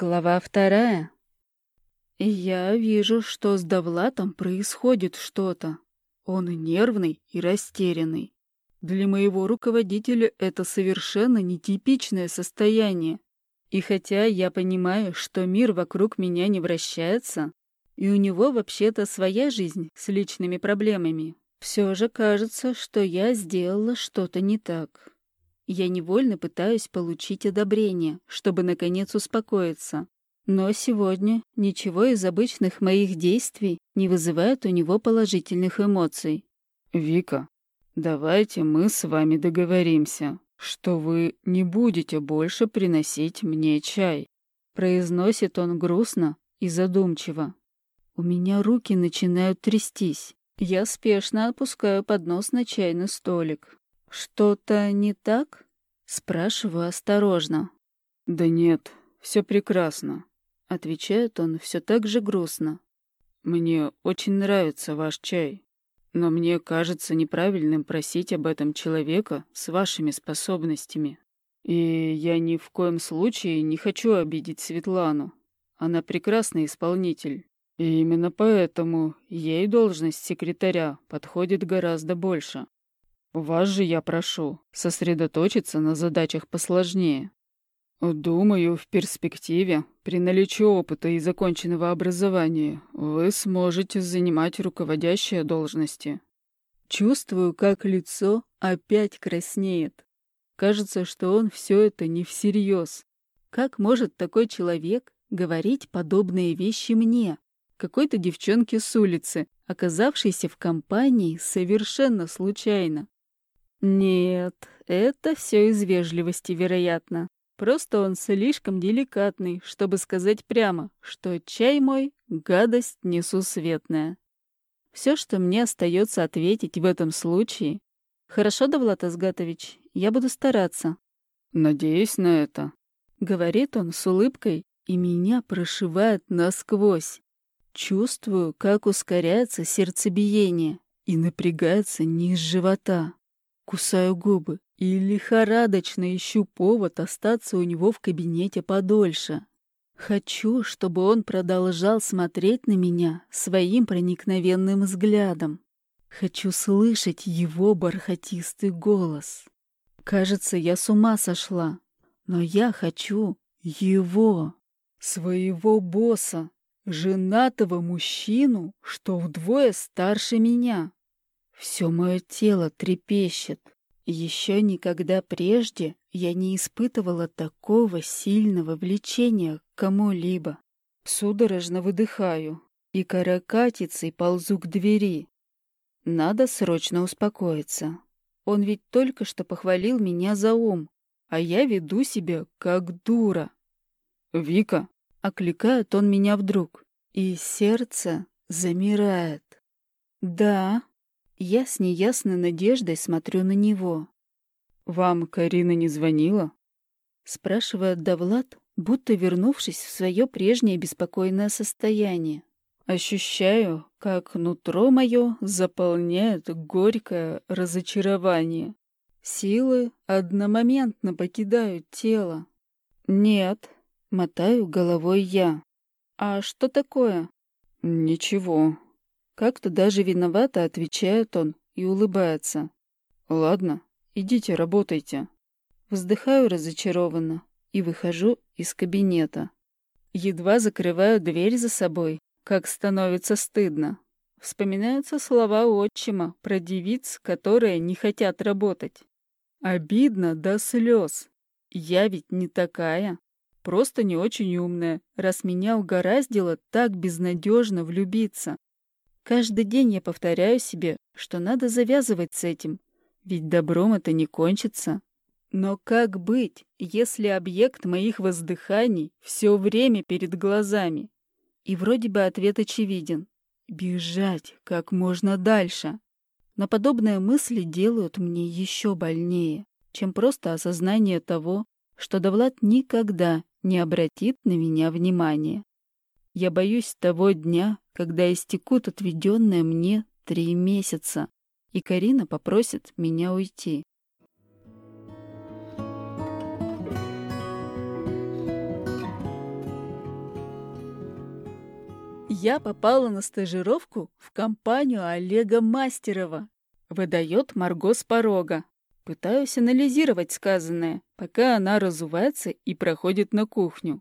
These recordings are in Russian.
Глава вторая. Я вижу, что с Довлатом происходит что-то. Он нервный и растерянный. Для моего руководителя это совершенно нетипичное состояние. И хотя я понимаю, что мир вокруг меня не вращается, и у него вообще-то своя жизнь с личными проблемами, все же кажется, что я сделала что-то не так. Я невольно пытаюсь получить одобрение, чтобы, наконец, успокоиться. Но сегодня ничего из обычных моих действий не вызывает у него положительных эмоций. «Вика, давайте мы с вами договоримся, что вы не будете больше приносить мне чай», произносит он грустно и задумчиво. У меня руки начинают трястись. Я спешно опускаю поднос на чайный столик. «Что-то не так?» — спрашиваю осторожно. «Да нет, все прекрасно», — отвечает он все так же грустно. «Мне очень нравится ваш чай, но мне кажется неправильным просить об этом человека с вашими способностями. И я ни в коем случае не хочу обидеть Светлану. Она прекрасный исполнитель, и именно поэтому ей должность секретаря подходит гораздо больше. Вас же я прошу сосредоточиться на задачах посложнее. Думаю, в перспективе, при наличии опыта и законченного образования, вы сможете занимать руководящие должности. Чувствую, как лицо опять краснеет. Кажется, что он все это не всерьез. Как может такой человек говорить подобные вещи мне, какой-то девчонке с улицы, оказавшейся в компании совершенно случайно? Нет, это все из вежливости, вероятно. Просто он слишком деликатный, чтобы сказать прямо, что чай мой — гадость несусветная. Все, что мне остается ответить в этом случае... Хорошо, Довлат Азгатович, я буду стараться. Надеюсь на это. Говорит он с улыбкой, и меня прошивает насквозь. Чувствую, как ускоряется сердцебиение и напрягается низ живота. Кусаю губы и лихорадочно ищу повод остаться у него в кабинете подольше. Хочу, чтобы он продолжал смотреть на меня своим проникновенным взглядом. Хочу слышать его бархатистый голос. Кажется, я с ума сошла, но я хочу его, своего босса, женатого мужчину, что вдвое старше меня. Все мое тело трепещет. Еще никогда прежде я не испытывала такого сильного влечения к кому-либо. Судорожно выдыхаю и каракатицей ползу к двери. Надо срочно успокоиться. Он ведь только что похвалил меня за ум, а я веду себя как дура. «Вика!» — окликает он меня вдруг, и сердце замирает. «Да», я с неясной надеждой смотрю на него. «Вам Карина не звонила?» Спрашивает Давлад, будто вернувшись в свое прежнее беспокойное состояние. Ощущаю, как нутро мое заполняет горькое разочарование. Силы одномоментно покидают тело. «Нет», — мотаю головой я. «А что такое?» «Ничего», как-то даже виновато отвечает он и улыбается. «Ладно, идите, работайте». Вздыхаю разочарованно и выхожу из кабинета. Едва закрываю дверь за собой, как становится стыдно. Вспоминаются слова отчима про девиц, которые не хотят работать. Обидно до слез. Я ведь не такая. Просто не очень умная, раз меня угораздило так безнадежно влюбиться. Каждый день я повторяю себе, что надо завязывать с этим, ведь добром это не кончится. Но как быть, если объект моих воздыханий все время перед глазами? И вроде бы ответ очевиден. Бежать как можно дальше. Но подобные мысли делают мне еще больнее, чем просто осознание того, что Довлад никогда не обратит на меня внимания. Я боюсь того дня, когда истекут отведенные мне три месяца, и Карина попросит меня уйти. Я попала на стажировку в компанию Олега Мастерова. Выдает Марго с порога. Пытаюсь анализировать сказанное, пока она разувается и проходит на кухню.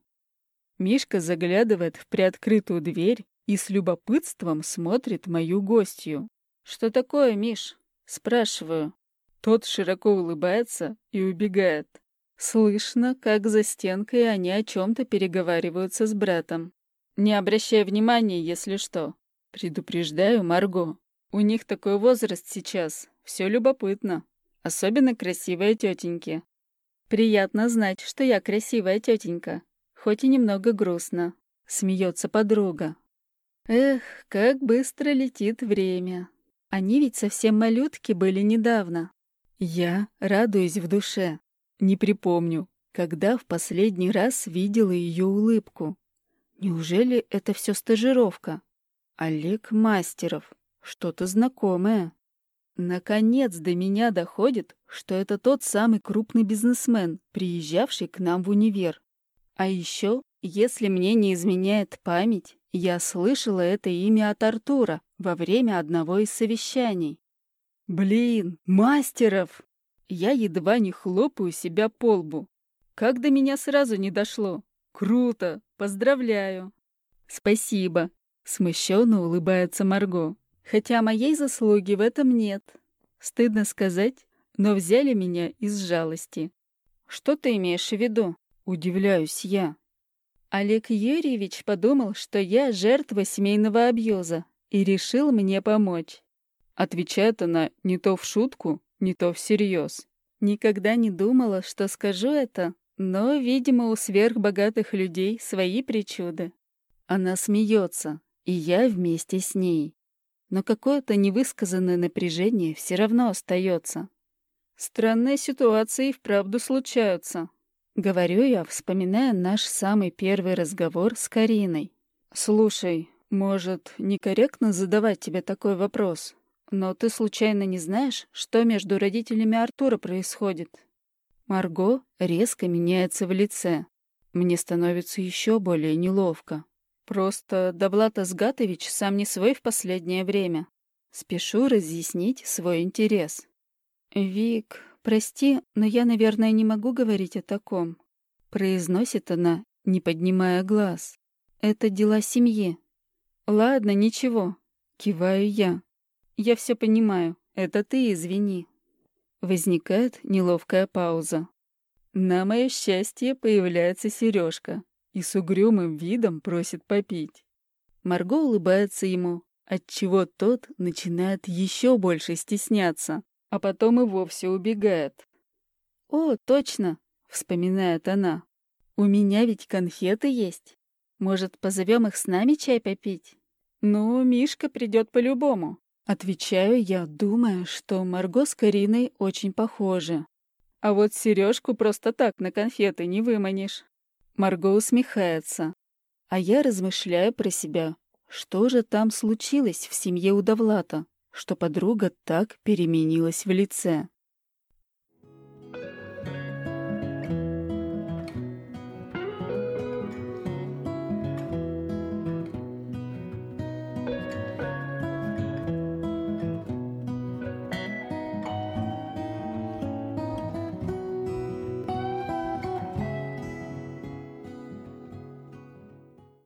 Мишка заглядывает в приоткрытую дверь и с любопытством смотрит мою гостью. «Что такое, Миш?» — спрашиваю. Тот широко улыбается и убегает. Слышно, как за стенкой они о чем-то переговариваются с братом. Не обращай внимания, если что. Предупреждаю Марго. У них такой возраст сейчас. Все любопытно. Особенно красивые тетеньки. Приятно знать, что я красивая тетенька. Хоть и немного грустно. Смеется подруга. Эх, как быстро летит время. Они ведь совсем малютки были недавно. Я радуюсь в душе. Не припомню, когда в последний раз видела ее улыбку. Неужели это все стажировка? Олег Мастеров. Что-то знакомое. Наконец до меня доходит, что это тот самый крупный бизнесмен, приезжавший к нам в универ. А еще, если мне не изменяет память, я слышала это имя от Артура во время одного из совещаний. Блин, мастеров! Я едва не хлопаю себя по лбу. Как до меня сразу не дошло. Круто, поздравляю. Спасибо. Смущенно улыбается Марго. Хотя моей заслуги в этом нет. Стыдно сказать, но взяли меня из жалости. Что ты имеешь в виду? Удивляюсь я. Олег Юрьевич подумал, что я жертва семейного абьюза и решил мне помочь. Отвечает она не то в шутку, не то всерьез. Никогда не думала, что скажу это, но, видимо, у сверхбогатых людей свои причуды. Она смеется, и я вместе с ней. Но какое-то невысказанное напряжение все равно остается. Странные ситуации и вправду случаются. Говорю я, вспоминая наш самый первый разговор с Кариной. «Слушай, может, некорректно задавать тебе такой вопрос, но ты случайно не знаешь, что между родителями Артура происходит?» Марго резко меняется в лице. Мне становится еще более неловко. Просто Довлат Азгатович сам не свой в последнее время. Спешу разъяснить свой интерес. «Вик, «Прости, но я, наверное, не могу говорить о таком», — произносит она, не поднимая глаз. «Это дела семьи». «Ладно, ничего», — киваю я. «Я все понимаю. Это ты извини». Возникает неловкая пауза. На мое счастье появляется сережка и с угрюмым видом просит попить. Марго улыбается ему, отчего тот начинает еще больше стесняться а потом и вовсе убегает. «О, точно!» — вспоминает она. «У меня ведь конфеты есть. Может, позовем их с нами чай попить?» «Ну, Мишка придет по-любому», — отвечаю я, думая, что Марго с Кариной очень похожи. А вот сережку просто так на конфеты не выманишь. Марго усмехается. А я размышляю про себя, что же там случилось в семье у Довлата что подруга так переменилась в лице.